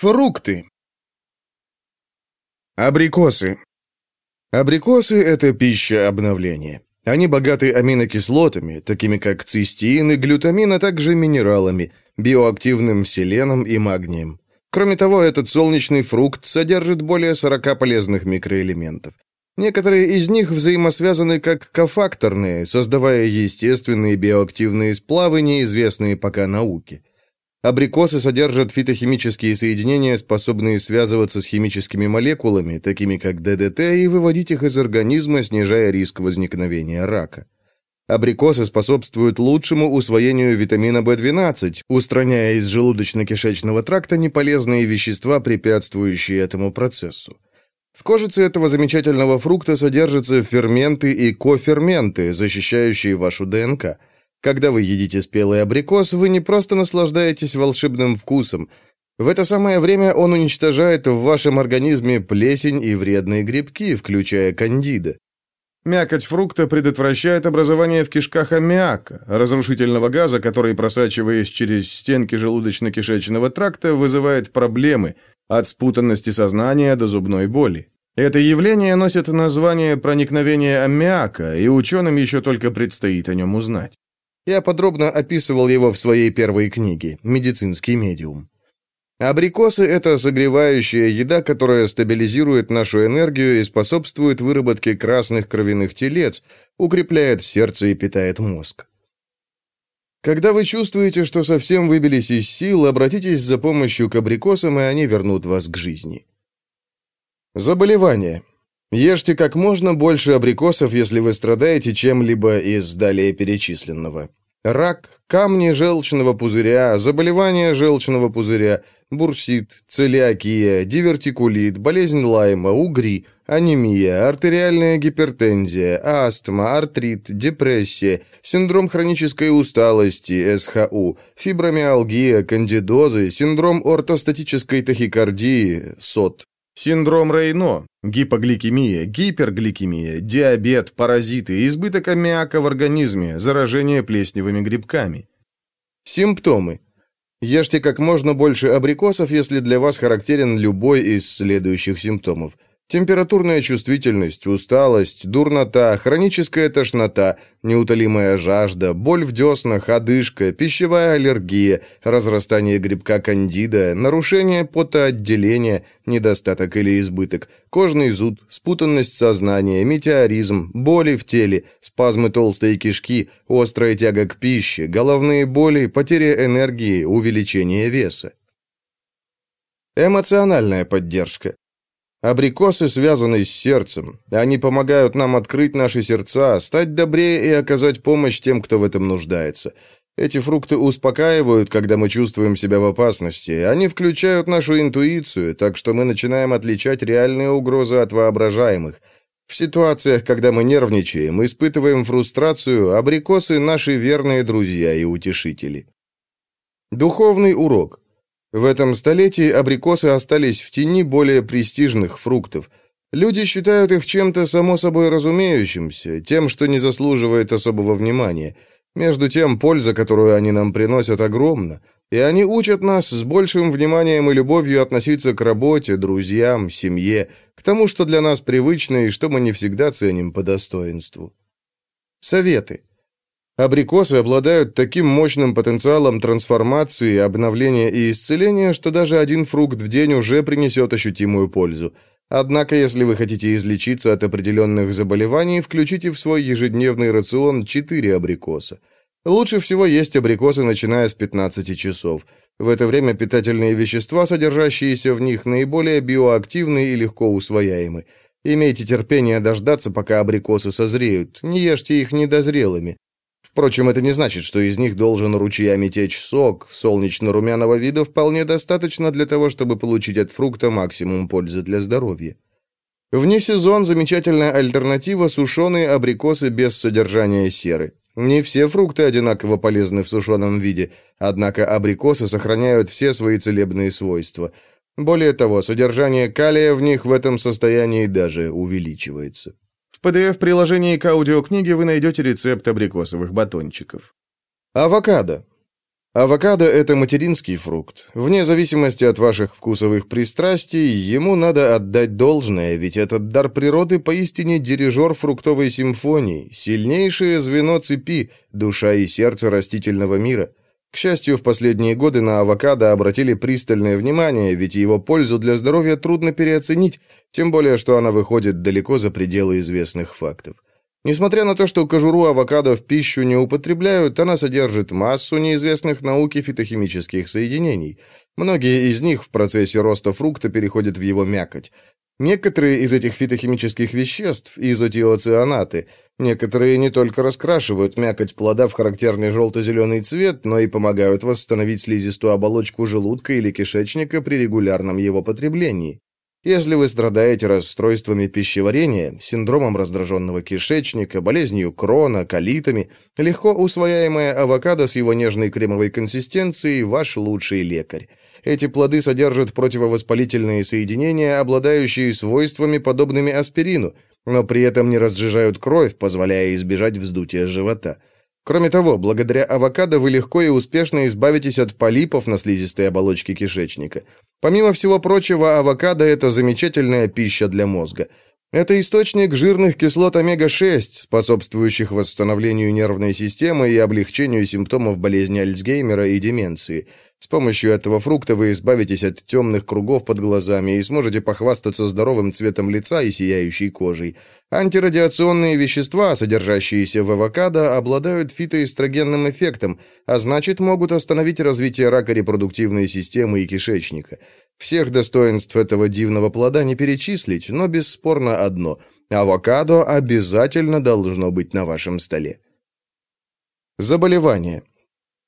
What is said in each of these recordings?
Фрукты. Абрикосы. Абрикосы – это пища обновления. Они богаты аминокислотами, такими как цистеин и глютамин, а также минералами, биоактивным селеном и магнием. Кроме того, этот солнечный фрукт содержит более 40 полезных микроэлементов. Некоторые из них взаимосвязаны как кофакторные, создавая естественные биоактивные сплавы, неизвестные пока науке. Абрикосы содержат фитохимические соединения, способные связываться с химическими молекулами, такими как ДДТ, и выводить их из организма, снижая риск возникновения рака. Абрикосы способствуют лучшему усвоению витамина В12, устраняя из желудочно-кишечного тракта неполезные вещества, препятствующие этому процессу. В кожице этого замечательного фрукта содержатся ферменты и коферменты, защищающие вашу ДНК – когда вы едите спелый абрикос, вы не просто наслаждаетесь волшебным вкусом. В это самое время он уничтожает в вашем организме плесень и вредные грибки, включая кандида. Мякоть фрукта предотвращает образование в кишках аммиака, разрушительного газа, который, просачиваясь через стенки желудочно-кишечного тракта, вызывает проблемы от спутанности сознания до зубной боли. Это явление носит название проникновения аммиака, и ученым еще только предстоит о нем узнать. Я подробно описывал его в своей первой книге «Медицинский медиум». Абрикосы – это согревающая еда, которая стабилизирует нашу энергию и способствует выработке красных кровяных телец, укрепляет сердце и питает мозг. Когда вы чувствуете, что совсем выбились из сил, обратитесь за помощью к абрикосам, и они вернут вас к жизни. Заболевания. Ешьте как можно больше абрикосов, если вы страдаете чем-либо из далее перечисленного. Рак, камни желчного пузыря, заболевания желчного пузыря, бурсит, целиакия, дивертикулит, болезнь Лайма, угри, анемия, артериальная гипертензия, астма, артрит, депрессия, синдром хронической усталости, СХУ, фибромиалгия, кандидозы, синдром ортостатической тахикардии, СОТ, Синдром Рейно, гипогликемия, гипергликемия, диабет, паразиты, избыток аммиака в организме, заражение плесневыми грибками. Симптомы. Ешьте как можно больше абрикосов, если для вас характерен любой из следующих симптомов. Температурная чувствительность, усталость, дурнота, хроническая тошнота, неутолимая жажда, боль в деснах, одышка, пищевая аллергия, разрастание грибка кандида, нарушение потоотделения, недостаток или избыток, кожный зуд, спутанность сознания, метеоризм, боли в теле, спазмы толстой кишки, острая тяга к пище, головные боли, потеря энергии, увеличение веса. Эмоциональная поддержка. Абрикосы связаны с сердцем. Они помогают нам открыть наши сердца, стать добрее и оказать помощь тем, кто в этом нуждается. Эти фрукты успокаивают, когда мы чувствуем себя в опасности. Они включают нашу интуицию, так что мы начинаем отличать реальные угрозы от воображаемых. В ситуациях, когда мы нервничаем, испытываем фрустрацию, абрикосы – наши верные друзья и утешители. Духовный урок – в этом столетии абрикосы остались в тени более престижных фруктов. Люди считают их чем-то само собой разумеющимся, тем, что не заслуживает особого внимания. Между тем, польза, которую они нам приносят, огромна, и они учат нас с большим вниманием и любовью относиться к работе, друзьям, семье, к тому, что для нас привычно и что мы не всегда ценим по достоинству. Советы. Абрикосы обладают таким мощным потенциалом трансформации, обновления и исцеления, что даже один фрукт в день уже принесет ощутимую пользу. Однако, если вы хотите излечиться от определенных заболеваний, включите в свой ежедневный рацион 4 абрикоса. Лучше всего есть абрикосы, начиная с 15 часов. В это время питательные вещества, содержащиеся в них, наиболее биоактивны и легко усвояемы. Имейте терпение дождаться, пока абрикосы созреют. Не ешьте их недозрелыми. Впрочем, это не значит, что из них должен ручьями течь сок. Солнечно-румяного вида вполне достаточно для того, чтобы получить от фрукта максимум пользы для здоровья. Вне сезон замечательная альтернатива сушеные абрикосы без содержания серы. Не все фрукты одинаково полезны в сушеном виде, однако абрикосы сохраняют все свои целебные свойства. Более того, содержание калия в них в этом состоянии даже увеличивается. В PDF-приложении к аудиокниге вы найдете рецепт абрикосовых батончиков. Авокадо. Авокадо – это материнский фрукт. Вне зависимости от ваших вкусовых пристрастий, ему надо отдать должное, ведь этот дар природы поистине дирижер фруктовой симфонии, сильнейшее звено цепи, душа и сердце растительного мира. К счастью, в последние годы на авокадо обратили пристальное внимание, ведь его пользу для здоровья трудно переоценить, тем более, что она выходит далеко за пределы известных фактов. Несмотря на то, что кожуру авокадо в пищу не употребляют, она содержит массу неизвестных науке фитохимических соединений. Многие из них в процессе роста фрукта переходят в его мякоть. Некоторые из этих фитохимических веществ – изотиоцианаты. Некоторые не только раскрашивают мякоть плода в характерный желто-зеленый цвет, но и помогают восстановить слизистую оболочку желудка или кишечника при регулярном его потреблении. Если вы страдаете расстройствами пищеварения, синдромом раздраженного кишечника, болезнью крона, колитами, легко усвояемая авокадо с его нежной кремовой консистенцией – ваш лучший лекарь. Эти плоды содержат противовоспалительные соединения, обладающие свойствами, подобными аспирину, но при этом не разжижают кровь, позволяя избежать вздутия живота. Кроме того, благодаря авокадо вы легко и успешно избавитесь от полипов на слизистой оболочке кишечника. Помимо всего прочего, авокадо – это замечательная пища для мозга. Это источник жирных кислот омега-6, способствующих восстановлению нервной системы и облегчению симптомов болезни Альцгеймера и деменции – с помощью этого фрукта вы избавитесь от темных кругов под глазами и сможете похвастаться здоровым цветом лица и сияющей кожей. Антирадиационные вещества, содержащиеся в авокадо, обладают фитоэстрогенным эффектом, а значит, могут остановить развитие рака репродуктивной системы и кишечника. Всех достоинств этого дивного плода не перечислить, но бесспорно одно – авокадо обязательно должно быть на вашем столе. Заболевания.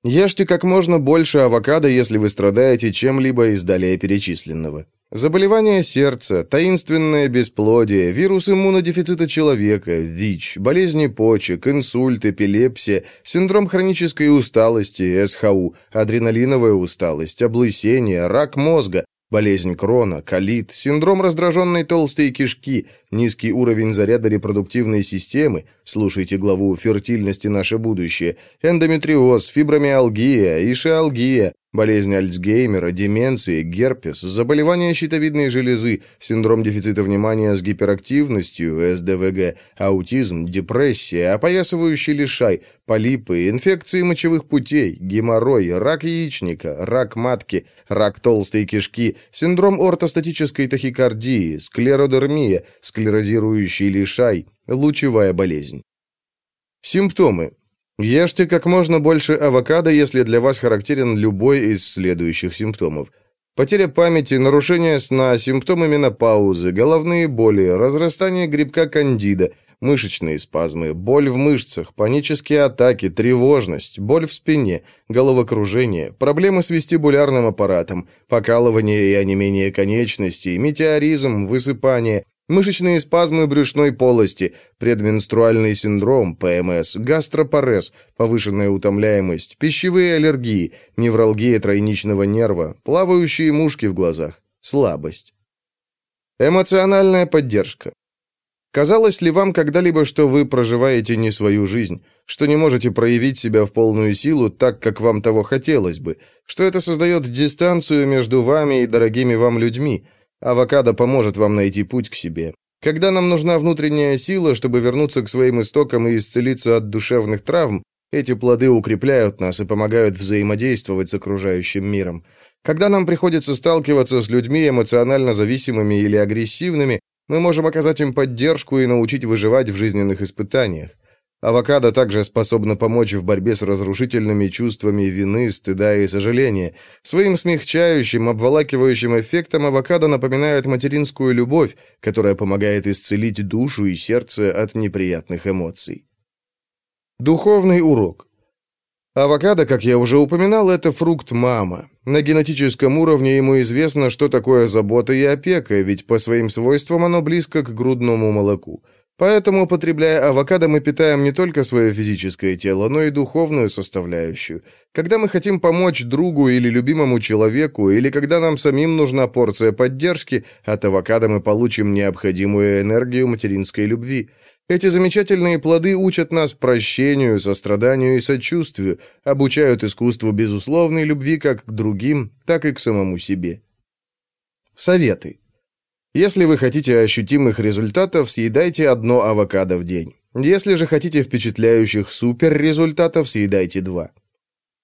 Ешьте как можно больше авокадо, если вы страдаете чем-либо из далее перечисленного. Заболевания сердца, таинственное бесплодие, вирус иммунодефицита человека, ВИЧ, болезни почек, инсульт, эпилепсия, синдром хронической усталости, СХУ, адреналиновая усталость, облысение, рак мозга, Болезнь Крона, колит, синдром раздраженной толстой кишки, низкий уровень заряда репродуктивной системы, слушайте главу «Фертильность и наше будущее», эндометриоз, фибромиалгия, ишиалгия, болезнь Альцгеймера, деменции, герпес, заболевания щитовидной железы, синдром дефицита внимания с гиперактивностью, СДВГ, аутизм, депрессия, опоясывающий лишай, полипы, инфекции мочевых путей, геморрой, рак яичника, рак матки, рак толстой кишки, синдром ортостатической тахикардии, склеродермия, склерозирующий лишай, лучевая болезнь. Симптомы. Ешьте как можно больше авокадо, если для вас характерен любой из следующих симптомов. Потеря памяти, нарушение сна, симптомы менопаузы, головные боли, разрастание грибка кандида, мышечные спазмы, боль в мышцах, панические атаки, тревожность, боль в спине, головокружение, проблемы с вестибулярным аппаратом, покалывание и онемение конечностей, метеоризм, высыпание, Мышечные спазмы брюшной полости, предменструальный синдром, ПМС, гастропарез, повышенная утомляемость, пищевые аллергии, невралгия тройничного нерва, плавающие мушки в глазах, слабость. Эмоциональная поддержка. Казалось ли вам когда-либо, что вы проживаете не свою жизнь, что не можете проявить себя в полную силу так, как вам того хотелось бы, что это создает дистанцию между вами и дорогими вам людьми – Авокадо поможет вам найти путь к себе. Когда нам нужна внутренняя сила, чтобы вернуться к своим истокам и исцелиться от душевных травм, эти плоды укрепляют нас и помогают взаимодействовать с окружающим миром. Когда нам приходится сталкиваться с людьми эмоционально зависимыми или агрессивными, мы можем оказать им поддержку и научить выживать в жизненных испытаниях. Авокадо также способна помочь в борьбе с разрушительными чувствами вины, стыда и сожаления. Своим смягчающим, обволакивающим эффектом авокадо напоминает материнскую любовь, которая помогает исцелить душу и сердце от неприятных эмоций. Духовный урок. Авокадо, как я уже упоминал, это фрукт мама. На генетическом уровне ему известно, что такое забота и опека, ведь по своим свойствам оно близко к грудному молоку. Поэтому, употребляя авокадо, мы питаем не только свое физическое тело, но и духовную составляющую. Когда мы хотим помочь другу или любимому человеку, или когда нам самим нужна порция поддержки, от авокадо мы получим необходимую энергию материнской любви. Эти замечательные плоды учат нас прощению, состраданию и сочувствию, обучают искусству безусловной любви как к другим, так и к самому себе. Советы. Если вы хотите ощутимых результатов, съедайте одно авокадо в день. Если же хотите впечатляющих суперрезультатов, съедайте два.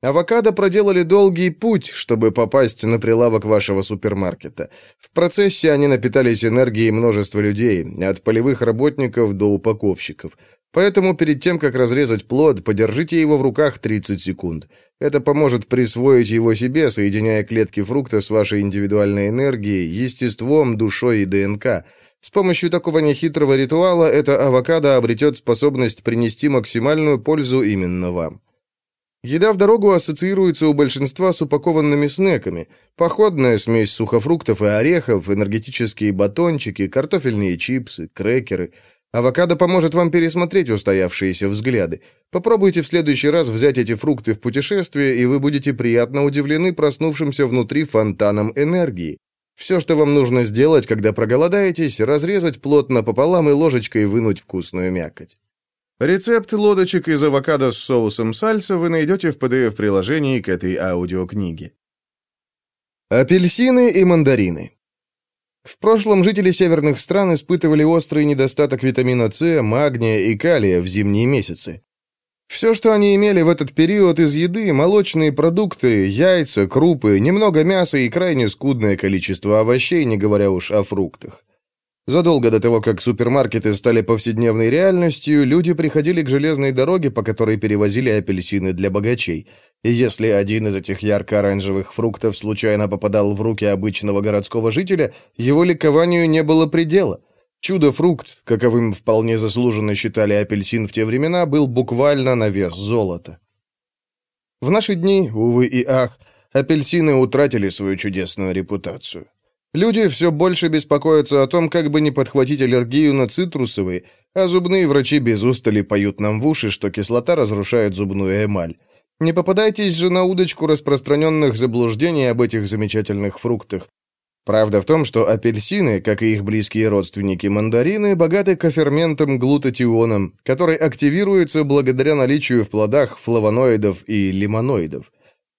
Авокадо проделали долгий путь, чтобы попасть на прилавок вашего супермаркета. В процессе они напитались энергией множества людей, от полевых работников до упаковщиков. Поэтому перед тем, как разрезать плод, подержите его в руках 30 секунд. Это поможет присвоить его себе, соединяя клетки фрукта с вашей индивидуальной энергией, естеством, душой и ДНК. С помощью такого нехитрого ритуала эта авокадо обретет способность принести максимальную пользу именно вам. Еда в дорогу ассоциируется у большинства с упакованными снеками. Походная смесь сухофруктов и орехов, энергетические батончики, картофельные чипсы, крекеры. Авокадо поможет вам пересмотреть устоявшиеся взгляды. Попробуйте в следующий раз взять эти фрукты в путешествие, и вы будете приятно удивлены проснувшимся внутри фонтаном энергии. Все, что вам нужно сделать, когда проголодаетесь, разрезать плотно пополам и ложечкой вынуть вкусную мякоть. Рецепт лодочек из авокадо с соусом сальса вы найдете в PDF-приложении к этой аудиокниге. Апельсины и мандарины. В прошлом жители северных стран испытывали острый недостаток витамина С, магния и калия в зимние месяцы. Все, что они имели в этот период из еды, молочные продукты, яйца, крупы, немного мяса и крайне скудное количество овощей, не говоря уж о фруктах. Задолго до того, как супермаркеты стали повседневной реальностью, люди приходили к железной дороге, по которой перевозили апельсины для богачей. Если один из этих ярко-оранжевых фруктов случайно попадал в руки обычного городского жителя, его ликованию не было предела. Чудо-фрукт, каковым вполне заслуженно считали апельсин в те времена, был буквально на вес золота. В наши дни, увы и ах, апельсины утратили свою чудесную репутацию. Люди все больше беспокоятся о том, как бы не подхватить аллергию на цитрусовые, а зубные врачи без устали поют нам в уши, что кислота разрушает зубную эмаль. Не попадайтесь же на удочку распространенных заблуждений об этих замечательных фруктах. Правда в том, что апельсины, как и их близкие родственники мандарины, богаты коферментом глутатионом, который активируется благодаря наличию в плодах флавоноидов и лимоноидов.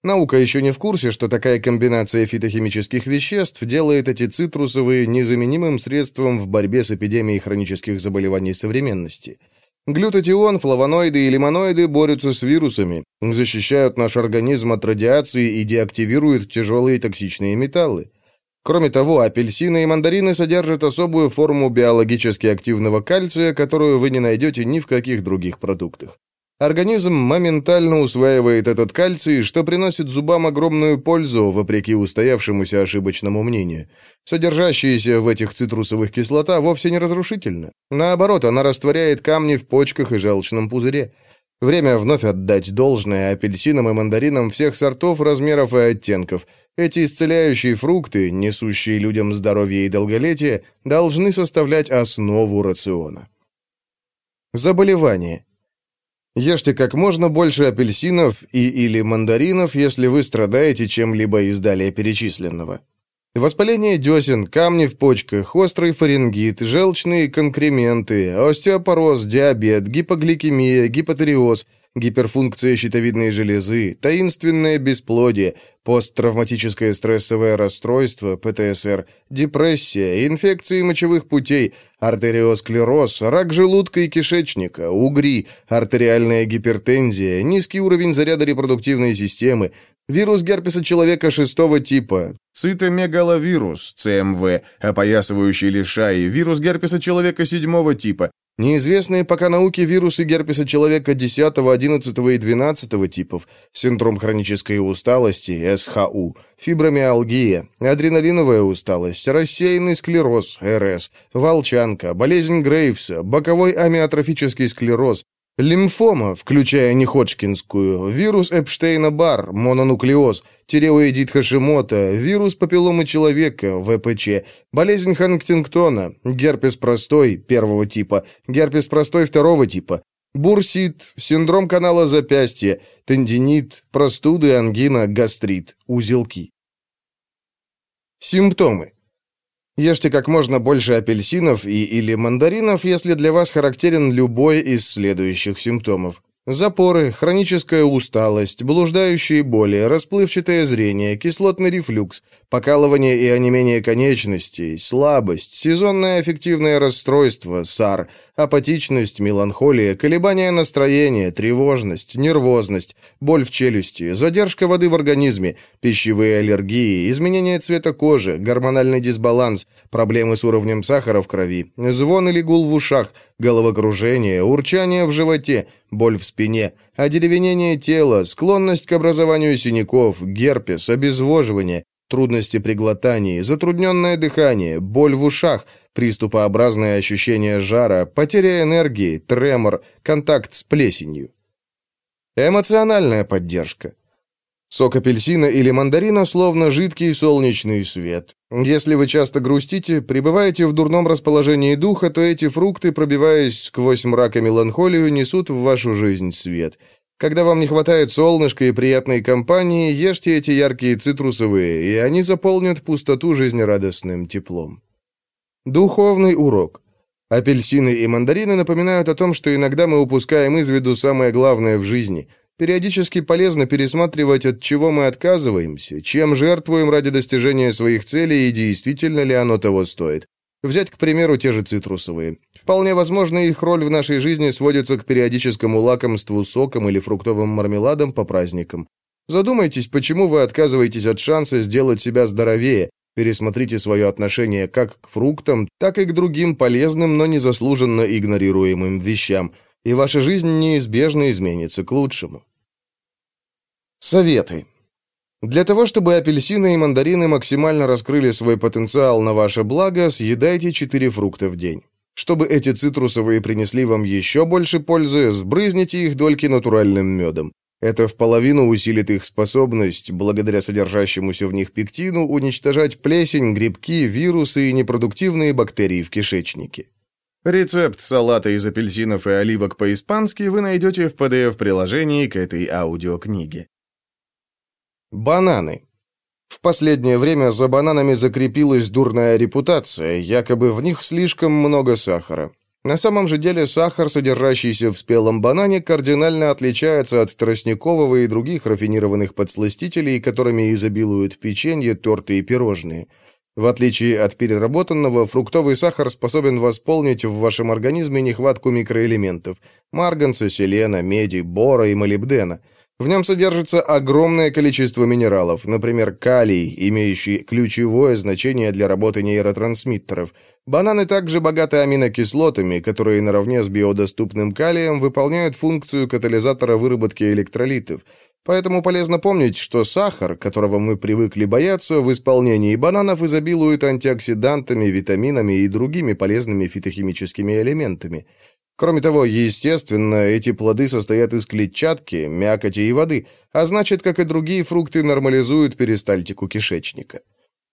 Наука еще не в курсе, что такая комбинация фитохимических веществ делает эти цитрусовые незаменимым средством в борьбе с эпидемией хронических заболеваний современности. Глютатион, флавоноиды и лимоноиды борются с вирусами, защищают наш организм от радиации и деактивируют тяжелые токсичные металлы. Кроме того, апельсины и мандарины содержат особую форму биологически активного кальция, которую вы не найдете ни в каких других продуктах. Организм моментально усваивает этот кальций, что приносит зубам огромную пользу, вопреки устоявшемуся ошибочному мнению. Содержащаяся в этих цитрусовых кислота вовсе не разрушительна. Наоборот, она растворяет камни в почках и желчном пузыре. Время вновь отдать должное апельсинам и мандаринам всех сортов, размеров и оттенков. Эти исцеляющие фрукты, несущие людям здоровье и долголетие, должны составлять основу рациона. Заболевания. Ешьте как можно больше апельсинов и или мандаринов, если вы страдаете чем-либо из далее перечисленного. Воспаление десен, камни в почках, острый фарингит, желчные конкременты, остеопороз, диабет, гипогликемия, гипотериоз, гиперфункция щитовидной железы, таинственное бесплодие, посттравматическое стрессовое расстройство, ПТСР, депрессия, инфекции мочевых путей, артериосклероз, рак желудка и кишечника, угри, артериальная гипертензия, низкий уровень заряда репродуктивной системы, вирус герпеса человека шестого типа, цитомегаловирус, ЦМВ, опоясывающий лишай, вирус герпеса человека седьмого типа, Неизвестные пока науке вирусы герпеса человека 10, 11 и 12 типов, синдром хронической усталости, СХУ, фибромиалгия, адреналиновая усталость, рассеянный склероз, РС, волчанка, болезнь Грейвса, боковой амиотрофический склероз, Лимфома, включая неходжкинскую, вирус Эпштейна-Бар, мононуклеоз, тиреоидит Хашимота, вирус папилломы человека, ВПЧ, болезнь Хантингтона, герпес простой первого типа, герпес простой второго типа, бурсит, синдром канала запястья, тендинит, простуды, ангина, гастрит, узелки. Симптомы. Ешьте как можно больше апельсинов и или мандаринов, если для вас характерен любой из следующих симптомов. Запоры, хроническая усталость, блуждающие боли, расплывчатое зрение, кислотный рефлюкс, покалывание и онемение конечностей, слабость, сезонное аффективное расстройство, САР, апатичность, меланхолия, колебания настроения, тревожность, нервозность, боль в челюсти, задержка воды в организме, пищевые аллергии, изменение цвета кожи, гормональный дисбаланс, проблемы с уровнем сахара в крови, звон или гул в ушах, головокружение, урчание в животе, боль в спине, одеревенение тела, склонность к образованию синяков, герпес, обезвоживание, трудности при глотании, затрудненное дыхание, боль в ушах, приступообразное ощущение жара, потеря энергии, тремор, контакт с плесенью. Эмоциональная поддержка. Сок апельсина или мандарина словно жидкий солнечный свет. Если вы часто грустите, пребываете в дурном расположении духа, то эти фрукты, пробиваясь сквозь мрак и меланхолию, несут в вашу жизнь свет. Когда вам не хватает солнышка и приятной компании, ешьте эти яркие цитрусовые, и они заполнят пустоту жизнерадостным теплом. Духовный урок. Апельсины и мандарины напоминают о том, что иногда мы упускаем из виду самое главное в жизни – Периодически полезно пересматривать, от чего мы отказываемся, чем жертвуем ради достижения своих целей и действительно ли оно того стоит. Взять, к примеру, те же цитрусовые. Вполне возможно, их роль в нашей жизни сводится к периодическому лакомству соком или фруктовым мармеладом по праздникам. Задумайтесь, почему вы отказываетесь от шанса сделать себя здоровее, пересмотрите свое отношение как к фруктам, так и к другим полезным, но незаслуженно игнорируемым вещам – и ваша жизнь неизбежно изменится к лучшему. Советы. Для того, чтобы апельсины и мандарины максимально раскрыли свой потенциал на ваше благо, съедайте 4 фрукта в день. Чтобы эти цитрусовые принесли вам еще больше пользы, сбрызните их дольки натуральным медом. Это в половину усилит их способность, благодаря содержащемуся в них пектину, уничтожать плесень, грибки, вирусы и непродуктивные бактерии в кишечнике. Рецепт салата из апельсинов и оливок по-испански вы найдете в PDF-приложении к этой аудиокниге. Бананы. В последнее время за бананами закрепилась дурная репутация, якобы в них слишком много сахара. На самом же деле сахар, содержащийся в спелом банане, кардинально отличается от тростникового и других рафинированных подсластителей, которыми изобилуют печенье, торты и пирожные – в отличие от переработанного, фруктовый сахар способен восполнить в вашем организме нехватку микроэлементов – марганца, селена, меди, бора и молибдена. В нем содержится огромное количество минералов, например, калий, имеющий ключевое значение для работы нейротрансмиттеров. Бананы также богаты аминокислотами, которые наравне с биодоступным калием выполняют функцию катализатора выработки электролитов – Поэтому полезно помнить, что сахар, которого мы привыкли бояться, в исполнении бананов изобилует антиоксидантами, витаминами и другими полезными фитохимическими элементами. Кроме того, естественно, эти плоды состоят из клетчатки, мякоти и воды, а значит, как и другие фрукты, нормализуют перистальтику кишечника.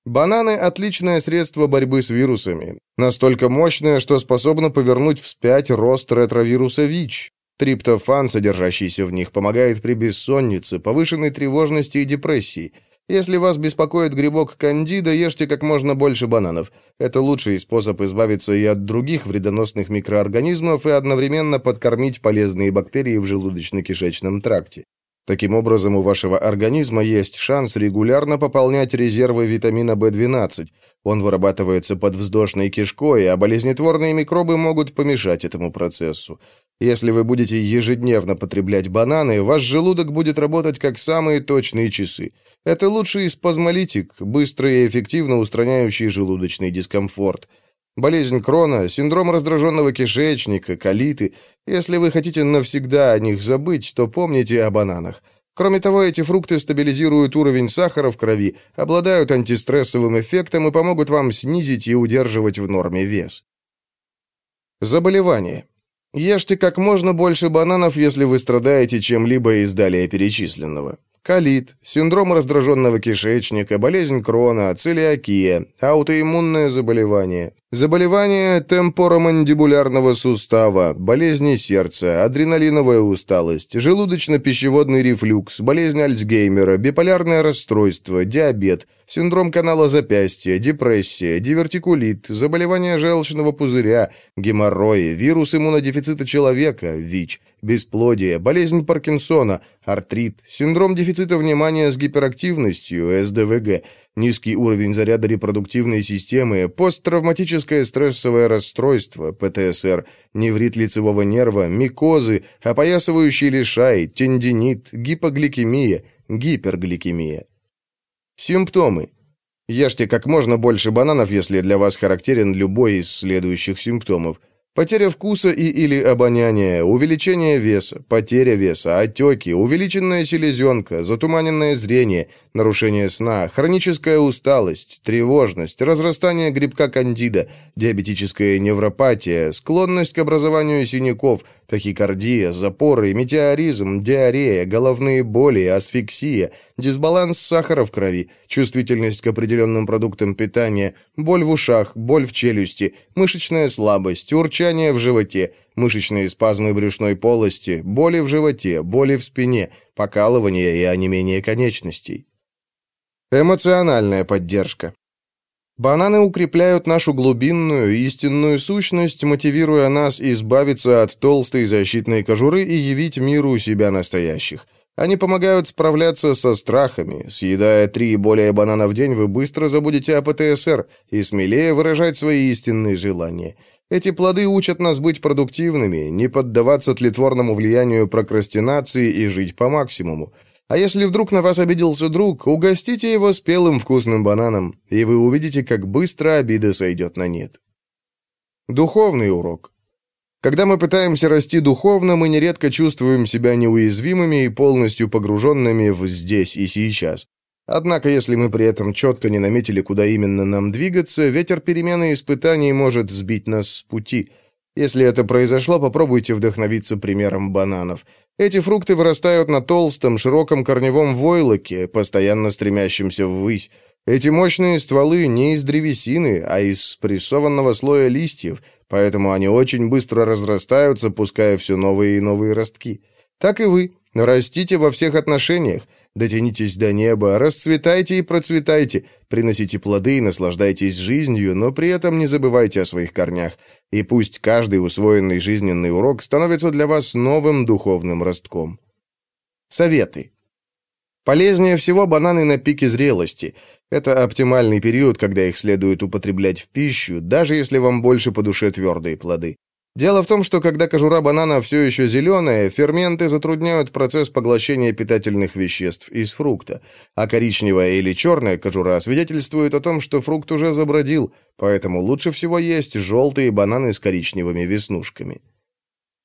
Бананы – отличное средство борьбы с вирусами. Настолько мощное, что способно повернуть вспять рост ретровируса ВИЧ. Триптофан, содержащийся в них, помогает при бессоннице, повышенной тревожности и депрессии. Если вас беспокоит грибок кандида, ешьте как можно больше бананов. Это лучший способ избавиться и от других вредоносных микроорганизмов и одновременно подкормить полезные бактерии в желудочно-кишечном тракте. Таким образом, у вашего организма есть шанс регулярно пополнять резервы витамина В12. Он вырабатывается подвздошной кишкой, а болезнетворные микробы могут помешать этому процессу. Если вы будете ежедневно потреблять бананы, ваш желудок будет работать как самые точные часы. Это лучший спазмолитик, быстро и эффективно устраняющий желудочный дискомфорт. Болезнь Крона, синдром раздраженного кишечника, колиты. Если вы хотите навсегда о них забыть, то помните о бананах. Кроме того, эти фрукты стабилизируют уровень сахара в крови, обладают антистрессовым эффектом и помогут вам снизить и удерживать в норме вес. Заболевания. Ешьте как можно больше бананов, если вы страдаете чем-либо из далее перечисленного. Колит, синдром раздраженного кишечника, болезнь Крона, целиакия, аутоиммунное заболевание, Заболевания темпоромандибулярного сустава, болезни сердца, адреналиновая усталость, желудочно-пищеводный рефлюкс, болезнь Альцгеймера, биполярное расстройство, диабет, синдром канала запястья, депрессия, дивертикулит, заболевания желчного пузыря, геморрой, вирус иммунодефицита человека, ВИЧ, бесплодие, болезнь Паркинсона, артрит, синдром дефицита внимания с гиперактивностью, СДВГ, низкий уровень заряда репродуктивной системы, посттравматическое стрессовое расстройство, ПТСР, неврит лицевого нерва, микозы, опоясывающий лишай, тендинит, гипогликемия, гипергликемия. Симптомы. Ешьте как можно больше бананов, если для вас характерен любой из следующих симптомов – Потеря вкуса и или обоняния, увеличение веса, потеря веса, отеки, увеличенная селезенка, затуманенное зрение, нарушение сна, хроническая усталость, тревожность, разрастание грибка кандида, диабетическая невропатия, склонность к образованию синяков, тахикардия, запоры, метеоризм, диарея, головные боли, асфиксия, дисбаланс сахара в крови, чувствительность к определенным продуктам питания, боль в ушах, боль в челюсти, мышечная слабость, урчание в животе, мышечные спазмы брюшной полости, боли в животе, боли в спине, покалывание и онемение конечностей. Эмоциональная поддержка. Бананы укрепляют нашу глубинную, истинную сущность, мотивируя нас избавиться от толстой защитной кожуры и явить миру себя настоящих. Они помогают справляться со страхами. Съедая три и более банана в день, вы быстро забудете о ПТСР и смелее выражать свои истинные желания. Эти плоды учат нас быть продуктивными, не поддаваться тлетворному влиянию прокрастинации и жить по максимуму. А если вдруг на вас обиделся друг, угостите его спелым вкусным бананом, и вы увидите, как быстро обида сойдет на нет. Духовный урок. Когда мы пытаемся расти духовно, мы нередко чувствуем себя неуязвимыми и полностью погруженными в «здесь и сейчас». Однако, если мы при этом четко не наметили, куда именно нам двигаться, ветер перемены и испытаний может сбить нас с пути. Если это произошло, попробуйте вдохновиться примером бананов – эти фрукты вырастают на толстом, широком корневом войлоке, постоянно стремящемся ввысь. Эти мощные стволы не из древесины, а из спрессованного слоя листьев, поэтому они очень быстро разрастаются, пуская все новые и новые ростки. Так и вы. Растите во всех отношениях. Дотянитесь до неба, расцветайте и процветайте, приносите плоды и наслаждайтесь жизнью, но при этом не забывайте о своих корнях. И пусть каждый усвоенный жизненный урок становится для вас новым духовным ростком. Советы. Полезнее всего бананы на пике зрелости. Это оптимальный период, когда их следует употреблять в пищу, даже если вам больше по душе твердые плоды. Дело в том, что когда кожура банана все еще зеленая, ферменты затрудняют процесс поглощения питательных веществ из фрукта, а коричневая или черная кожура свидетельствует о том, что фрукт уже забродил, поэтому лучше всего есть желтые бананы с коричневыми веснушками.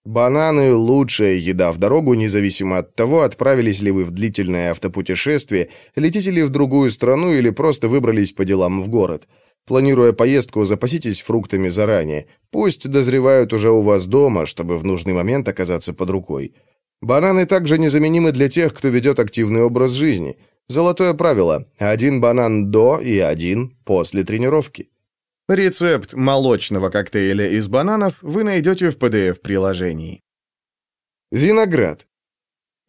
Бананы – лучшая еда в дорогу, независимо от того, отправились ли вы в длительное автопутешествие, летите ли в другую страну или просто выбрались по делам в город – Планируя поездку, запаситесь фруктами заранее. Пусть дозревают уже у вас дома, чтобы в нужный момент оказаться под рукой. Бананы также незаменимы для тех, кто ведет активный образ жизни. Золотое правило – один банан до и один после тренировки. Рецепт молочного коктейля из бананов вы найдете в PDF-приложении. Виноград.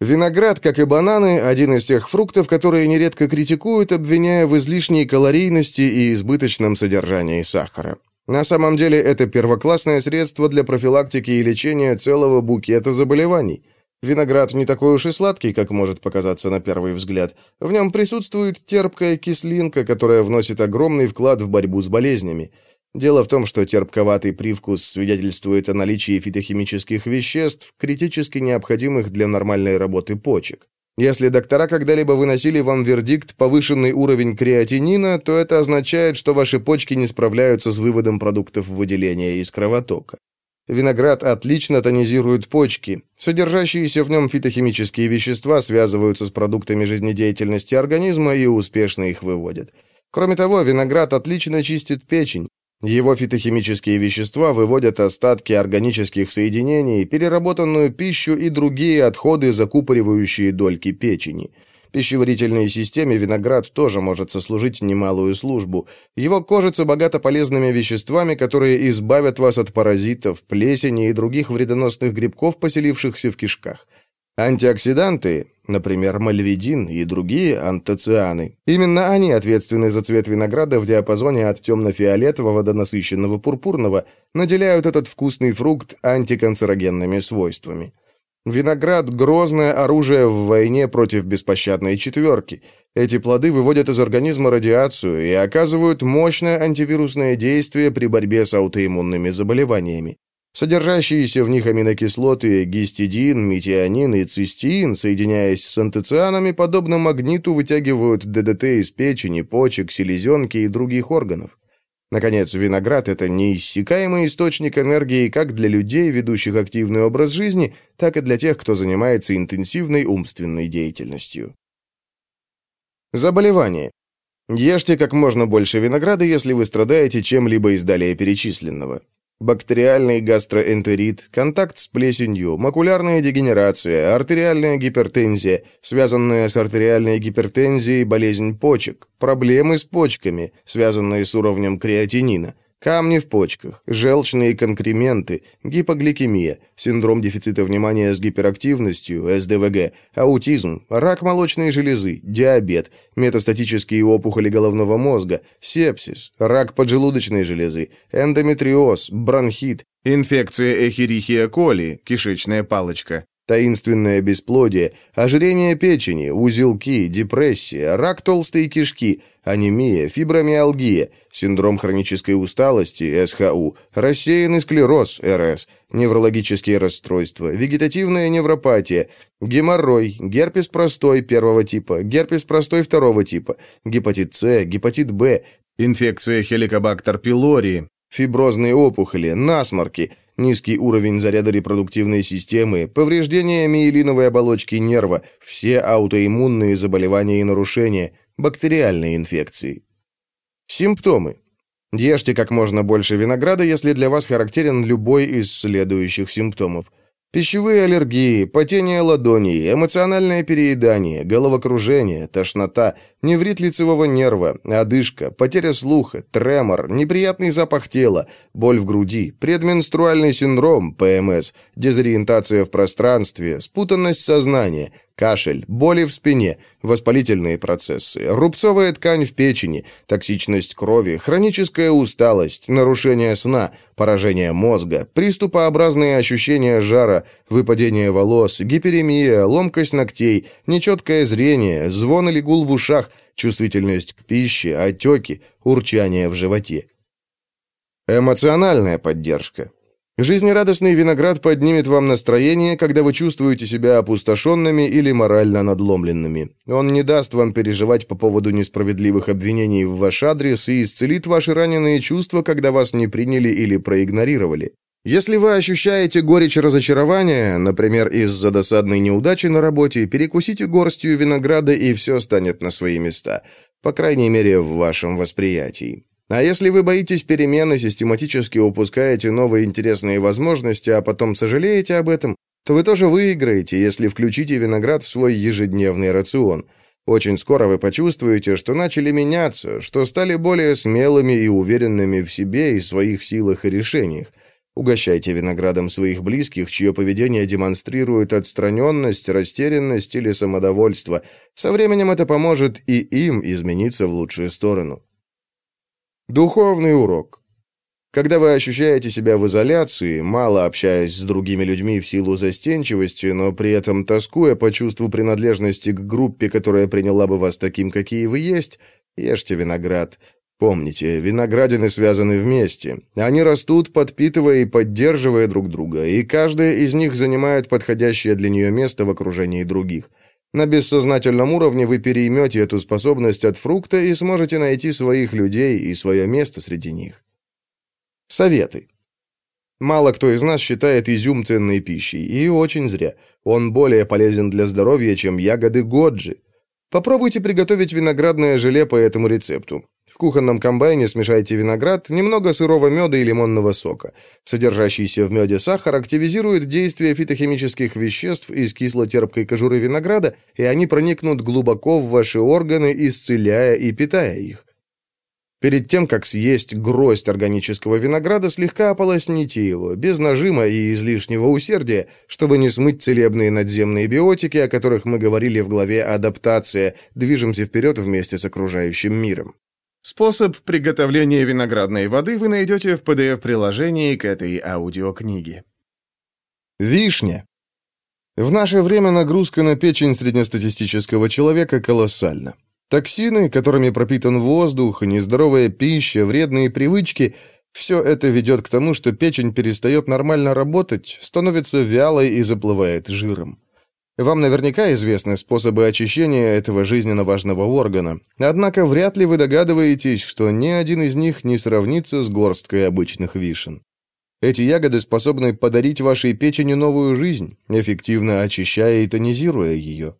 Виноград, как и бананы, один из тех фруктов, которые нередко критикуют, обвиняя в излишней калорийности и избыточном содержании сахара. На самом деле это первоклассное средство для профилактики и лечения целого букета заболеваний. Виноград не такой уж и сладкий, как может показаться на первый взгляд. В нем присутствует терпкая кислинка, которая вносит огромный вклад в борьбу с болезнями. Дело в том, что терпковатый привкус свидетельствует о наличии фитохимических веществ, критически необходимых для нормальной работы почек. Если доктора когда-либо выносили вам вердикт «повышенный уровень креатинина», то это означает, что ваши почки не справляются с выводом продуктов выделения из кровотока. Виноград отлично тонизирует почки. Содержащиеся в нем фитохимические вещества связываются с продуктами жизнедеятельности организма и успешно их выводят. Кроме того, виноград отлично чистит печень. Его фитохимические вещества выводят остатки органических соединений, переработанную пищу и другие отходы, закупоривающие дольки печени. Пищеварительной системе виноград тоже может сослужить немалую службу. Его кожица богата полезными веществами, которые избавят вас от паразитов, плесени и других вредоносных грибков, поселившихся в кишках. Антиоксиданты, например, мальвидин и другие антоцианы, именно они ответственны за цвет винограда в диапазоне от темно-фиолетового до насыщенного пурпурного, наделяют этот вкусный фрукт антиканцерогенными свойствами. Виноград – грозное оружие в войне против беспощадной четверки. Эти плоды выводят из организма радиацию и оказывают мощное антивирусное действие при борьбе с аутоиммунными заболеваниями. Содержащиеся в них аминокислоты гистидин, метионин и цистеин, соединяясь с антоцианами, подобно магниту вытягивают ДДТ из печени, почек, селезенки и других органов. Наконец, виноград – это неиссякаемый источник энергии как для людей, ведущих активный образ жизни, так и для тех, кто занимается интенсивной умственной деятельностью. Заболевания. Ешьте как можно больше винограда, если вы страдаете чем-либо из далее перечисленного. Бактериальный гастроэнтерит, контакт с плесенью, макулярная дегенерация, артериальная гипертензия, связанная с артериальной гипертензией болезнь почек, проблемы с почками, связанные с уровнем креатинина – Камни в почках, желчные конкременты, гипогликемия, синдром дефицита внимания с гиперактивностью, СДВГ, аутизм, рак молочной железы, диабет, метастатические опухоли головного мозга, сепсис, рак поджелудочной железы, эндометриоз, бронхит, инфекция эхерихия коли, кишечная палочка, таинственное бесплодие, ожирение печени, узелки, депрессия, рак толстой кишки, анемия, фибромиалгия, синдром хронической усталости, СХУ, рассеянный склероз, РС, неврологические расстройства, вегетативная невропатия, геморрой, герпес простой первого типа, герпес простой второго типа, гепатит С, гепатит Б, инфекция хеликобактер пилори, фиброзные опухоли, насморки – Низкий уровень заряда репродуктивной системы, повреждение миелиновой оболочки нерва, все аутоиммунные заболевания и нарушения, бактериальные инфекции. Симптомы. Ешьте как можно больше винограда, если для вас характерен любой из следующих симптомов. Пищевые аллергии, потение ладоней, эмоциональное переедание, головокружение, тошнота, неврит лицевого нерва, одышка, потеря слуха, тремор, неприятный запах тела, боль в груди, предменструальный синдром, ПМС, дезориентация в пространстве, спутанность сознания, кашель, боли в спине, воспалительные процессы, рубцовая ткань в печени, токсичность крови, хроническая усталость, нарушение сна, поражение мозга, приступообразные ощущения жара, выпадение волос, гиперемия, ломкость ногтей, нечеткое зрение, звон или гул в ушах, чувствительность к пище, отеки, урчание в животе. Эмоциональная поддержка. Жизнерадостный виноград поднимет вам настроение, когда вы чувствуете себя опустошенными или морально надломленными. Он не даст вам переживать по поводу несправедливых обвинений в ваш адрес и исцелит ваши раненые чувства, когда вас не приняли или проигнорировали. Если вы ощущаете горечь разочарования, например, из-за досадной неудачи на работе, перекусите горстью винограда, и все станет на свои места, по крайней мере, в вашем восприятии. А если вы боитесь перемены, систематически упускаете новые интересные возможности, а потом сожалеете об этом, то вы тоже выиграете, если включите виноград в свой ежедневный рацион. Очень скоро вы почувствуете, что начали меняться, что стали более смелыми и уверенными в себе и своих силах и решениях. Угощайте виноградом своих близких, чье поведение демонстрирует отстраненность, растерянность или самодовольство. Со временем это поможет и им измениться в лучшую сторону. Духовный урок. Когда вы ощущаете себя в изоляции, мало общаясь с другими людьми в силу застенчивости, но при этом тоскуя по чувству принадлежности к группе, которая приняла бы вас таким, какие вы есть, ешьте виноград. Помните, виноградины связаны вместе. Они растут, подпитывая и поддерживая друг друга, и каждая из них занимает подходящее для нее место в окружении других – на бессознательном уровне вы переймете эту способность от фрукта и сможете найти своих людей и свое место среди них. Советы. Мало кто из нас считает изюм ценной пищей, и очень зря. Он более полезен для здоровья, чем ягоды годжи. Попробуйте приготовить виноградное желе по этому рецепту. Кухонном комбайне смешайте виноград, немного сырого меда и лимонного сока. Содержащийся в меде сахар активизирует действие фитохимических веществ из кисло-терпкой кожуры винограда, и они проникнут глубоко в ваши органы, исцеляя и питая их. Перед тем, как съесть гроздь органического винограда, слегка ополосните его, без нажима и излишнего усердия, чтобы не смыть целебные надземные биотики, о которых мы говорили в главе «Адаптация. Движемся вперед вместе с окружающим миром». Способ приготовления виноградной воды вы найдете в PDF-приложении к этой аудиокниге. Вишня. В наше время нагрузка на печень среднестатистического человека колоссальна. Токсины, которыми пропитан воздух, нездоровая пища, вредные привычки – все это ведет к тому, что печень перестает нормально работать, становится вялой и заплывает жиром. Вам наверняка известны способы очищения этого жизненно важного органа, однако вряд ли вы догадываетесь, что ни один из них не сравнится с горсткой обычных вишен. Эти ягоды способны подарить вашей печени новую жизнь, эффективно очищая и тонизируя ее.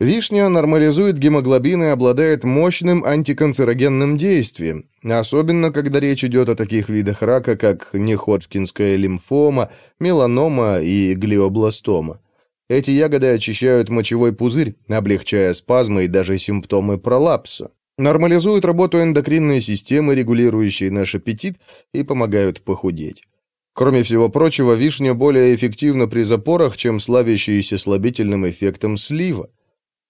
Вишня нормализует гемоглобин и обладает мощным антиканцерогенным действием, особенно когда речь идет о таких видах рака, как неходжкинская лимфома, меланома и глиобластома. Эти ягоды очищают мочевой пузырь, облегчая спазмы и даже симптомы пролапса, нормализуют работу эндокринной системы, регулирующей наш аппетит, и помогают похудеть. Кроме всего прочего, вишня более эффективна при запорах, чем славящаяся слабительным эффектом слива.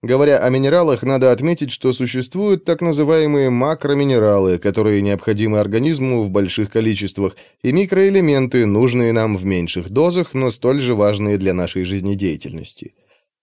Говоря о минералах, надо отметить, что существуют так называемые макроминералы, которые необходимы организму в больших количествах, и микроэлементы, нужные нам в меньших дозах, но столь же важные для нашей жизнедеятельности.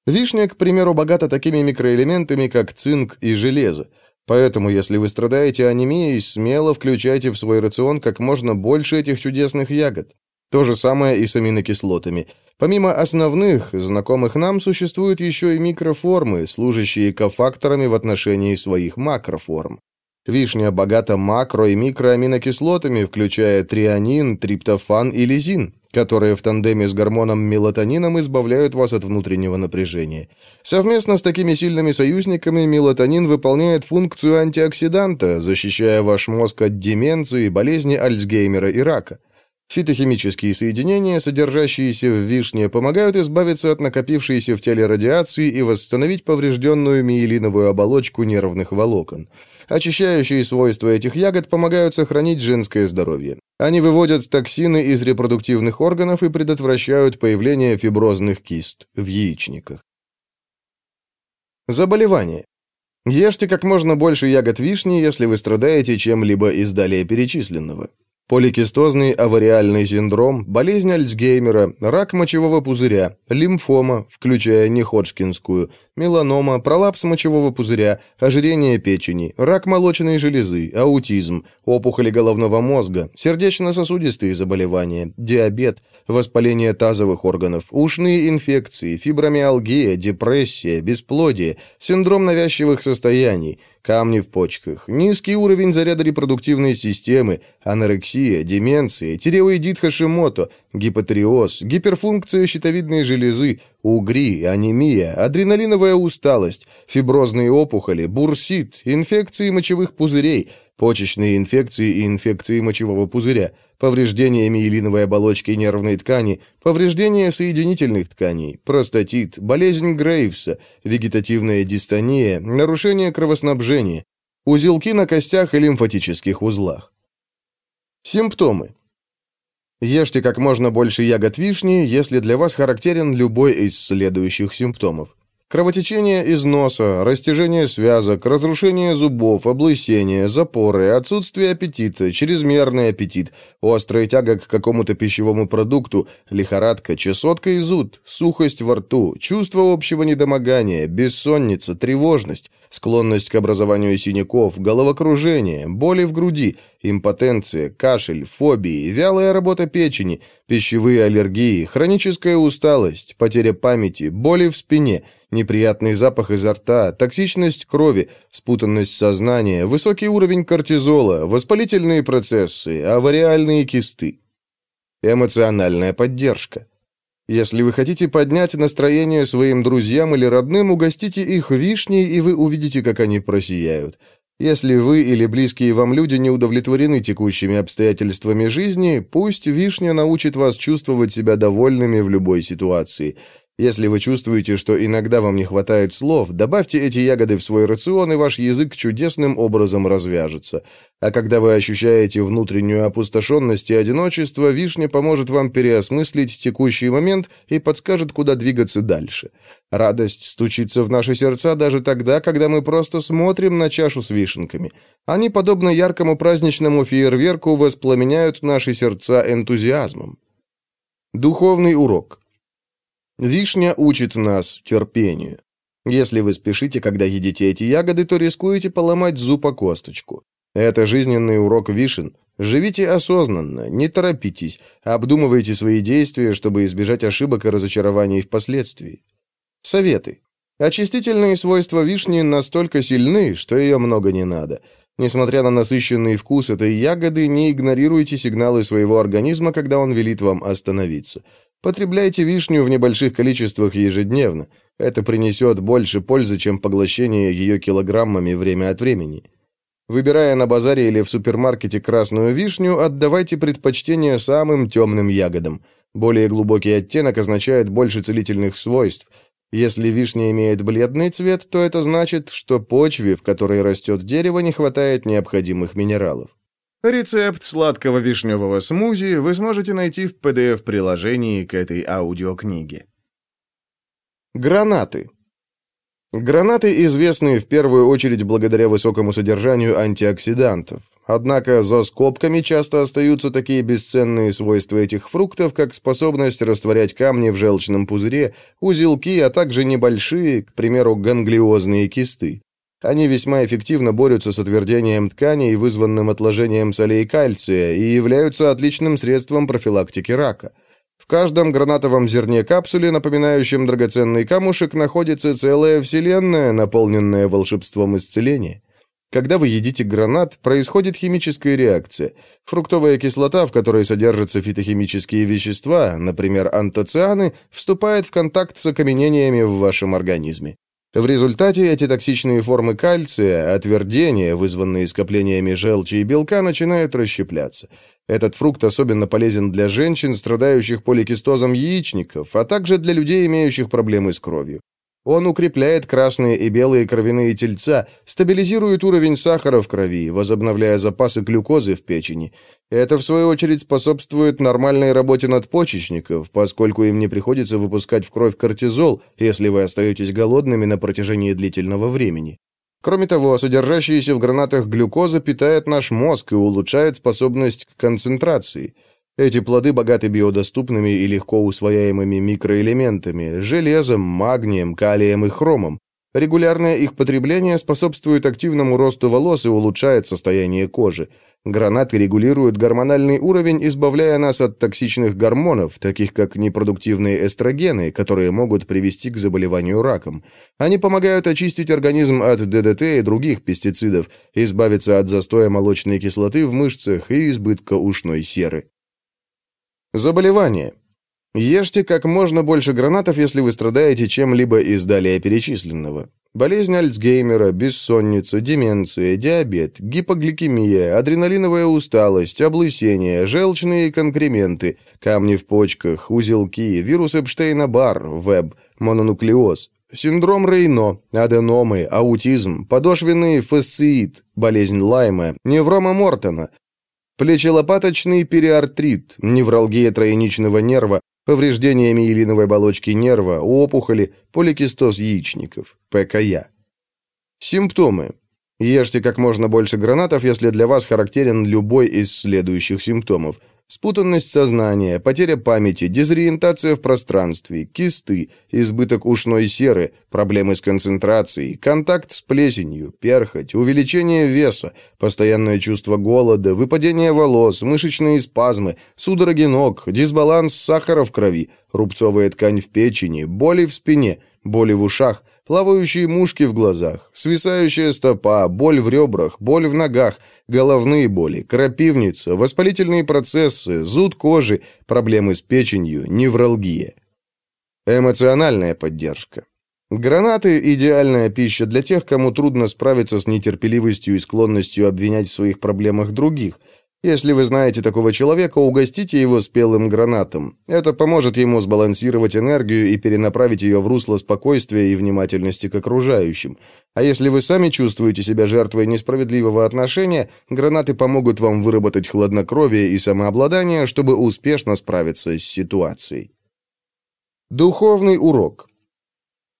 Вишня, к примеру, богата такими микроэлементами, как цинк и железо. Поэтому, если вы страдаете анемией, смело включайте в свой рацион как можно больше этих чудесных ягод. То же самое и с аминокислотами – Помимо основных, знакомых нам, существуют еще и микроформы, служащие кофакторами в отношении своих макроформ. Вишня богата макро- и микроаминокислотами, включая трианин, триптофан и лизин, которые в тандеме с гормоном мелатонином избавляют вас от внутреннего напряжения. Совместно с такими сильными союзниками мелатонин выполняет функцию антиоксиданта, защищая ваш мозг от деменции, болезни Альцгеймера и рака. Фитохимические соединения, содержащиеся в вишне, помогают избавиться от накопившейся в теле радиации и восстановить поврежденную миелиновую оболочку нервных волокон. Очищающие свойства этих ягод помогают сохранить женское здоровье. Они выводят токсины из репродуктивных органов и предотвращают появление фиброзных кист в яичниках. Заболевания. Ешьте как можно больше ягод вишни, если вы страдаете чем-либо из далее перечисленного. Поликистозный авариальный синдром, болезнь Альцгеймера, рак мочевого пузыря, лимфома, включая неходжкинскую, меланома, пролапс мочевого пузыря, ожирение печени, рак молочной железы, аутизм, опухоли головного мозга, сердечно-сосудистые заболевания, диабет, воспаление тазовых органов, ушные инфекции, фибромиалгия, депрессия, бесплодие, синдром навязчивых состояний, камни в почках, низкий уровень заряда репродуктивной системы, анорексия, деменция, тиреоидит Хашимото, гипотиреоз, гиперфункция щитовидной железы, угри, анемия, адреналиновая усталость, фиброзные опухоли, бурсит, инфекции мочевых пузырей, почечные инфекции и инфекции мочевого пузыря, повреждение миелиновой оболочки нервной ткани, повреждение соединительных тканей, простатит, болезнь Грейвса, вегетативная дистония, нарушение кровоснабжения, узелки на костях и лимфатических узлах. Симптомы. Ешьте как можно больше ягод вишни, если для вас характерен любой из следующих симптомов. Кровотечение из носа, растяжение связок, разрушение зубов, облысение, запоры, отсутствие аппетита, чрезмерный аппетит, острая тяга к какому-то пищевому продукту, лихорадка, чесотка и зуд, сухость во рту, чувство общего недомогания, бессонница, тревожность, склонность к образованию синяков, головокружение, боли в груди, импотенция, кашель, фобии, вялая работа печени, пищевые аллергии, хроническая усталость, потеря памяти, боли в спине – неприятный запах изо рта, токсичность крови, спутанность сознания, высокий уровень кортизола, воспалительные процессы, авариальные кисты. Эмоциональная поддержка. Если вы хотите поднять настроение своим друзьям или родным, угостите их вишней, и вы увидите, как они просияют. Если вы или близкие вам люди не удовлетворены текущими обстоятельствами жизни, пусть вишня научит вас чувствовать себя довольными в любой ситуации – если вы чувствуете, что иногда вам не хватает слов, добавьте эти ягоды в свой рацион, и ваш язык чудесным образом развяжется. А когда вы ощущаете внутреннюю опустошенность и одиночество, вишня поможет вам переосмыслить текущий момент и подскажет, куда двигаться дальше. Радость стучится в наши сердца даже тогда, когда мы просто смотрим на чашу с вишенками. Они, подобно яркому праздничному фейерверку, воспламеняют наши сердца энтузиазмом. Духовный урок. Вишня учит нас терпению. Если вы спешите, когда едите эти ягоды, то рискуете поломать зуб о косточку. Это жизненный урок вишен. Живите осознанно, не торопитесь, обдумывайте свои действия, чтобы избежать ошибок и разочарований впоследствии. Советы. Очистительные свойства вишни настолько сильны, что ее много не надо. Несмотря на насыщенный вкус этой ягоды, не игнорируйте сигналы своего организма, когда он велит вам остановиться. Потребляйте вишню в небольших количествах ежедневно. Это принесет больше пользы, чем поглощение ее килограммами время от времени. Выбирая на базаре или в супермаркете красную вишню, отдавайте предпочтение самым темным ягодам. Более глубокий оттенок означает больше целительных свойств. Если вишня имеет бледный цвет, то это значит, что почве, в которой растет дерево, не хватает необходимых минералов. Рецепт сладкого вишневого смузи вы сможете найти в PDF-приложении к этой аудиокниге. Гранаты. Гранаты известны в первую очередь благодаря высокому содержанию антиоксидантов. Однако за скобками часто остаются такие бесценные свойства этих фруктов, как способность растворять камни в желчном пузыре, узелки, а также небольшие, к примеру, ганглиозные кисты. Они весьма эффективно борются с отвердением тканей, вызванным отложением солей кальция, и являются отличным средством профилактики рака. В каждом гранатовом зерне капсуле, напоминающем драгоценный камушек, находится целая вселенная, наполненная волшебством исцеления. Когда вы едите гранат, происходит химическая реакция. Фруктовая кислота, в которой содержатся фитохимические вещества, например, антоцианы, вступает в контакт с окаменениями в вашем организме. В результате эти токсичные формы кальция, отвердения, вызванные скоплениями желчи и белка, начинают расщепляться. Этот фрукт особенно полезен для женщин, страдающих поликистозом яичников, а также для людей, имеющих проблемы с кровью. Он укрепляет красные и белые кровяные тельца, стабилизирует уровень сахара в крови, возобновляя запасы глюкозы в печени. Это, в свою очередь, способствует нормальной работе надпочечников, поскольку им не приходится выпускать в кровь кортизол, если вы остаетесь голодными на протяжении длительного времени. Кроме того, содержащаяся в гранатах глюкоза питает наш мозг и улучшает способность к концентрации – эти плоды богаты биодоступными и легко усвояемыми микроэлементами, железом, магнием, калием и хромом. Регулярное их потребление способствует активному росту волос и улучшает состояние кожи. Гранаты регулируют гормональный уровень, избавляя нас от токсичных гормонов, таких как непродуктивные эстрогены, которые могут привести к заболеванию раком. Они помогают очистить организм от ДДТ и других пестицидов, избавиться от застоя молочной кислоты в мышцах и избытка ушной серы. Заболевания. Ешьте как можно больше гранатов, если вы страдаете чем-либо из далее перечисленного. Болезнь Альцгеймера, бессонница, деменция, диабет, гипогликемия, адреналиновая усталость, облысение, желчные конкременты, камни в почках, узелки, вирус Эпштейна-Барр, веб, мононуклеоз, синдром Рейно, аденомы, аутизм, подошвенный фасциит, болезнь Лайма, неврома Мортона, Плечелопаточный периартрит, невралгия тройничного нерва, повреждение миелиновой оболочки нерва, опухоли, поликистоз яичников, ПКЯ. Симптомы. Ешьте как можно больше гранатов, если для вас характерен любой из следующих симптомов – Спутанность сознания, потеря памяти, дезориентация в пространстве, кисты, избыток ушной серы, проблемы с концентрацией, контакт с плесенью, перхоть, увеличение веса, постоянное чувство голода, выпадение волос, мышечные спазмы, судороги ног, дисбаланс сахара в крови, рубцовая ткань в печени, боли в спине, боли в ушах, плавающие мушки в глазах, свисающая стопа, боль в ребрах, боль в ногах – головные боли, крапивница, воспалительные процессы, зуд кожи, проблемы с печенью, невралгия. Эмоциональная поддержка. Гранаты – идеальная пища для тех, кому трудно справиться с нетерпеливостью и склонностью обвинять в своих проблемах других – если вы знаете такого человека, угостите его спелым гранатом. Это поможет ему сбалансировать энергию и перенаправить ее в русло спокойствия и внимательности к окружающим. А если вы сами чувствуете себя жертвой несправедливого отношения, гранаты помогут вам выработать хладнокровие и самообладание, чтобы успешно справиться с ситуацией. Духовный урок.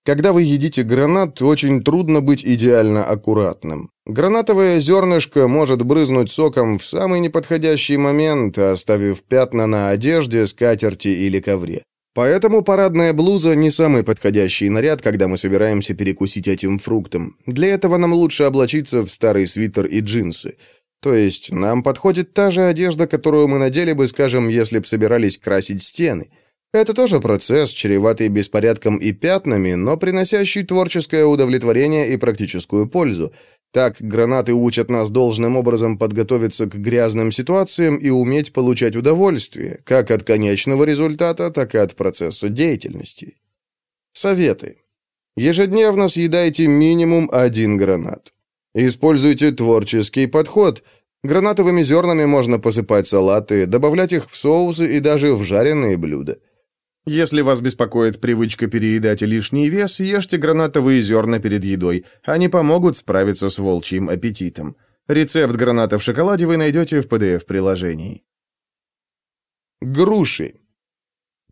Когда вы едите гранат, очень трудно быть идеально аккуратным. Гранатовое зернышко может брызнуть соком в самый неподходящий момент, оставив пятна на одежде, скатерти или ковре. Поэтому парадная блуза не самый подходящий наряд, когда мы собираемся перекусить этим фруктом. Для этого нам лучше облачиться в старый свитер и джинсы. То есть нам подходит та же одежда, которую мы надели бы, скажем, если бы собирались красить стены – это тоже процесс, чреватый беспорядком и пятнами, но приносящий творческое удовлетворение и практическую пользу. Так, гранаты учат нас должным образом подготовиться к грязным ситуациям и уметь получать удовольствие, как от конечного результата, так и от процесса деятельности. Советы. Ежедневно съедайте минимум один гранат. Используйте творческий подход. Гранатовыми зернами можно посыпать салаты, добавлять их в соусы и даже в жареные блюда. Если вас беспокоит привычка переедать лишний вес, ешьте гранатовые зерна перед едой. Они помогут справиться с волчьим аппетитом. Рецепт граната в шоколаде вы найдете в PDF-приложении. Груши.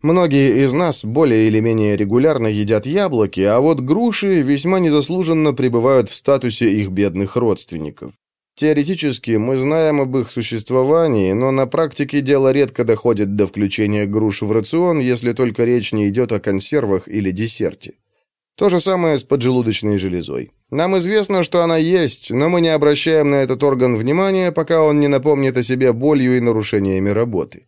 Многие из нас более или менее регулярно едят яблоки, а вот груши весьма незаслуженно пребывают в статусе их бедных родственников. Теоретически мы знаем об их существовании, но на практике дело редко доходит до включения груш в рацион, если только речь не идет о консервах или десерте. То же самое с поджелудочной железой. Нам известно, что она есть, но мы не обращаем на этот орган внимания, пока он не напомнит о себе болью и нарушениями работы.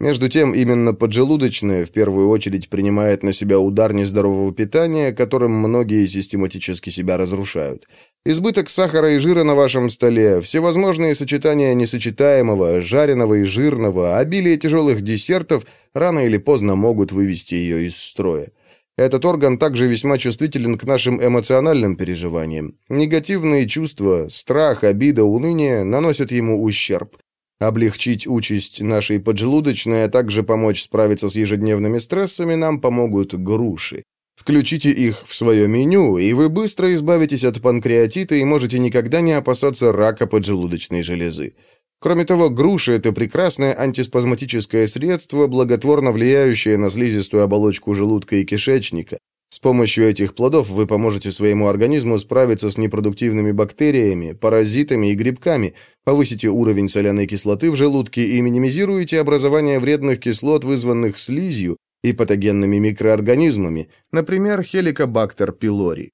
Между тем, именно поджелудочная в первую очередь принимает на себя удар нездорового питания, которым многие систематически себя разрушают. Избыток сахара и жира на вашем столе, всевозможные сочетания несочетаемого, жареного и жирного, обилие тяжелых десертов рано или поздно могут вывести ее из строя. Этот орган также весьма чувствителен к нашим эмоциональным переживаниям. Негативные чувства, страх, обида, уныние наносят ему ущерб. Облегчить участь нашей поджелудочной, а также помочь справиться с ежедневными стрессами нам помогут груши. Включите их в свое меню, и вы быстро избавитесь от панкреатита и можете никогда не опасаться рака поджелудочной железы. Кроме того, груша – это прекрасное антиспазматическое средство, благотворно влияющее на слизистую оболочку желудка и кишечника. С помощью этих плодов вы поможете своему организму справиться с непродуктивными бактериями, паразитами и грибками, повысите уровень соляной кислоты в желудке и минимизируете образование вредных кислот, вызванных слизью, и патогенными микроорганизмами, например, хеликобактер пилори.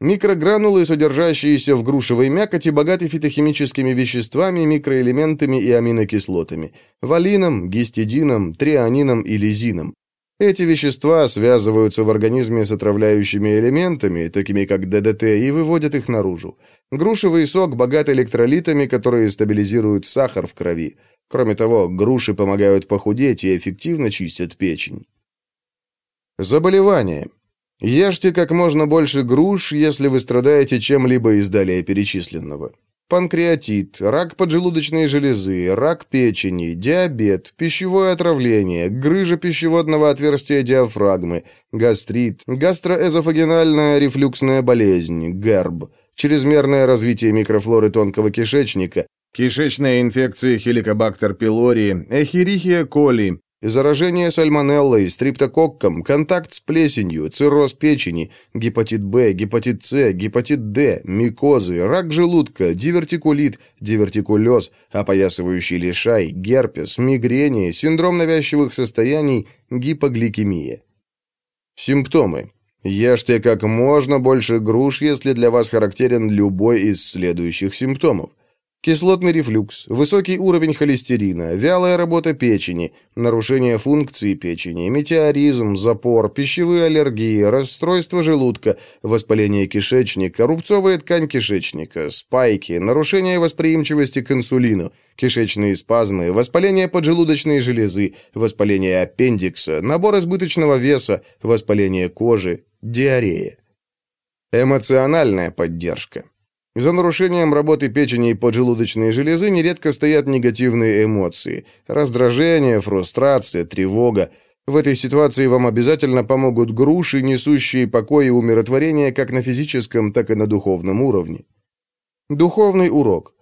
Микрогранулы, содержащиеся в грушевой мякоти, богаты фитохимическими веществами, микроэлементами и аминокислотами – валином, гистидином, трианином и лизином. Эти вещества связываются в организме с отравляющими элементами, такими как ДДТ, и выводят их наружу. Грушевый сок богат электролитами, которые стабилизируют сахар в крови. Кроме того, груши помогают похудеть и эффективно чистят печень. Заболевания. Ешьте как можно больше груш, если вы страдаете чем-либо из далее перечисленного. Панкреатит, рак поджелудочной железы, рак печени, диабет, пищевое отравление, грыжа пищеводного отверстия диафрагмы, гастрит, гастроэзофагенальная рефлюксная болезнь, ГЭРБ, чрезмерное развитие микрофлоры тонкого кишечника, Кишечная инфекция хеликобактер пилори, эхирихия коли, заражение сальмонеллой, стриптококком, контакт с плесенью, цирроз печени, гепатит Б, гепатит С, гепатит Д, микозы, рак желудка, дивертикулит, дивертикулез, опоясывающий лишай, герпес, мигрени, синдром навязчивых состояний, гипогликемия. Симптомы. Ешьте как можно больше груш, если для вас характерен любой из следующих симптомов. Кислотный рефлюкс, высокий уровень холестерина, вялая работа печени, нарушение функции печени, метеоризм, запор, пищевые аллергии, расстройство желудка, воспаление кишечника, рубцовая ткань кишечника, спайки, нарушение восприимчивости к инсулину, кишечные спазмы, воспаление поджелудочной железы, воспаление аппендикса, набор избыточного веса, воспаление кожи, Диарея. Эмоциональная поддержка. За нарушением работы печени и поджелудочной железы нередко стоят негативные эмоции. Раздражение, фрустрация, тревога. В этой ситуации вам обязательно помогут груши, несущие покой и умиротворение как на физическом, так и на духовном уровне. Духовный урок.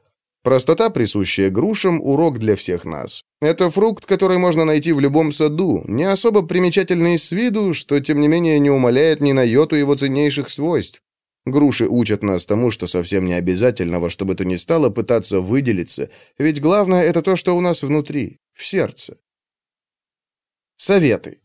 Простота, присущая грушам, урок для всех нас. Это фрукт, который можно найти в любом саду, не особо примечательный с виду, что, тем не менее, не умаляет ни на йоту его ценнейших свойств. Груши учат нас тому, что совсем не обязательно во что бы то ни стало пытаться выделиться, ведь главное — это то, что у нас внутри, в сердце. Советы.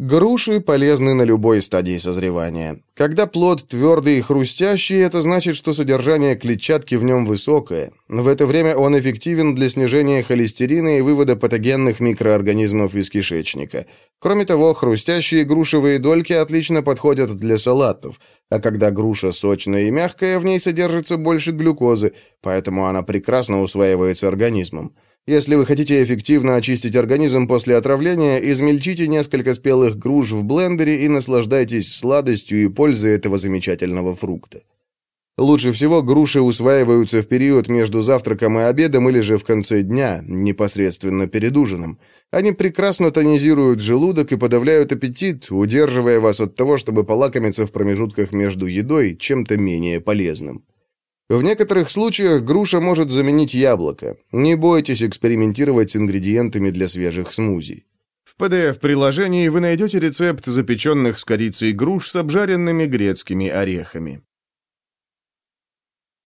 Груши полезны на любой стадии созревания. Когда плод твердый и хрустящий, это значит, что содержание клетчатки в нем высокое. В это время он эффективен для снижения холестерина и вывода патогенных микроорганизмов из кишечника. Кроме того, хрустящие грушевые дольки отлично подходят для салатов, а когда груша сочная и мягкая, в ней содержится больше глюкозы, поэтому она прекрасно усваивается организмом. Если вы хотите эффективно очистить организм после отравления, измельчите несколько спелых груш в блендере и наслаждайтесь сладостью и пользой этого замечательного фрукта. Лучше всего груши усваиваются в период между завтраком и обедом или же в конце дня, непосредственно перед ужином. Они прекрасно тонизируют желудок и подавляют аппетит, удерживая вас от того, чтобы полакомиться в промежутках между едой чем-то менее полезным. В некоторых случаях груша может заменить яблоко. Не бойтесь экспериментировать с ингредиентами для свежих смузи. В PDF-приложении вы найдете рецепт запеченных с корицей груш с обжаренными грецкими орехами.